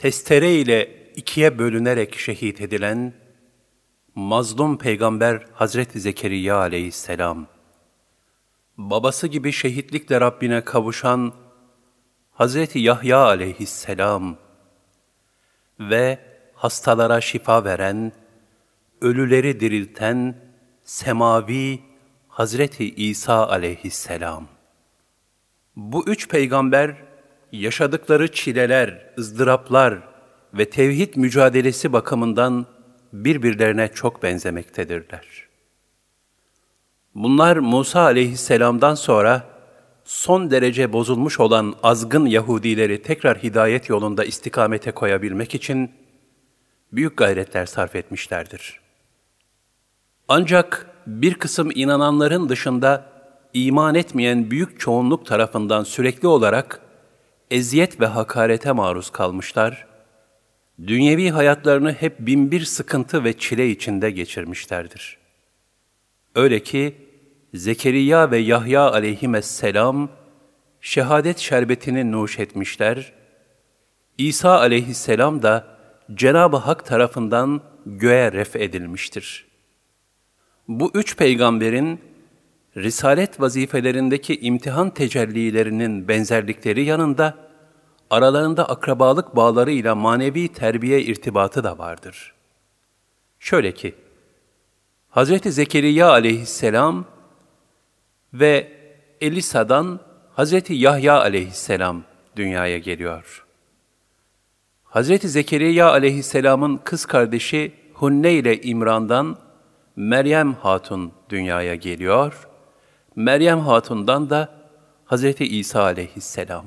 testere ile ikiye bölünerek şehit edilen mazlum peygamber Hazreti Zekeriya aleyhisselam, babası gibi şehitlikle Rabbine kavuşan Hazreti Yahya aleyhisselam ve hastalara şifa veren, ölüleri dirilten semavi Hazreti İsa aleyhisselam. Bu üç peygamber yaşadıkları çileler, ızdıraplar ve tevhid mücadelesi bakımından birbirlerine çok benzemektedirler. Bunlar Musa aleyhisselamdan sonra son derece bozulmuş olan azgın Yahudileri tekrar hidayet yolunda istikamete koyabilmek için büyük gayretler sarf etmişlerdir. Ancak bir kısım inananların dışında iman etmeyen büyük çoğunluk tarafından sürekli olarak eziyet ve hakarete maruz kalmışlar, dünyevi hayatlarını hep binbir sıkıntı ve çile içinde geçirmişlerdir. Öyle ki Zekeriya ve Yahya aleyhisselam şehadet şerbetini nuş etmişler, İsa aleyhisselam da Cenab-ı Hak tarafından göğe ref edilmiştir. Bu üç peygamberin risalet vazifelerindeki imtihan tecellilerinin benzerlikleri yanında, aralarında akrabalık bağlarıyla manevi terbiye irtibatı da vardır. Şöyle ki, Hz. Zekeriya aleyhisselam ve Elisa'dan Hz. Yahya aleyhisselam dünyaya geliyor. Hz. Zekeriya aleyhisselamın kız kardeşi Hunne ile İmran'dan Meryem Hatun dünyaya geliyor. Meryem Hatun'dan da Hz. İsa aleyhisselam.